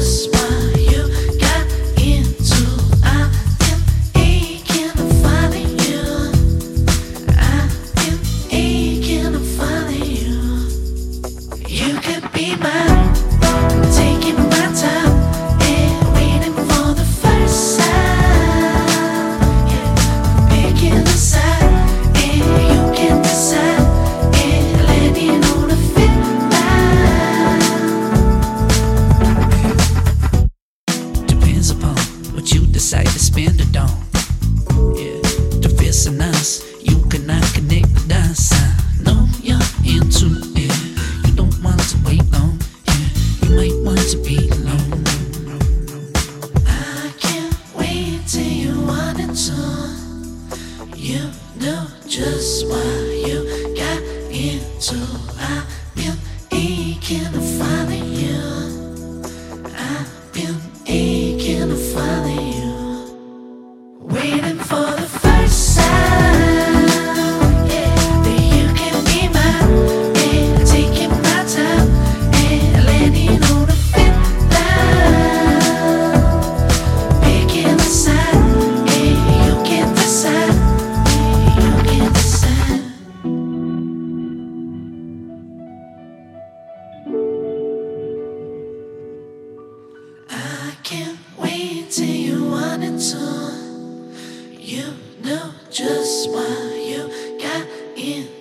smile. spend it on. Yeah, to fist and us, you cannot connect the dots. I know you're into it. You don't want to wait long. Yeah, you might want to be alone. I can't wait till you want it to. You know just why.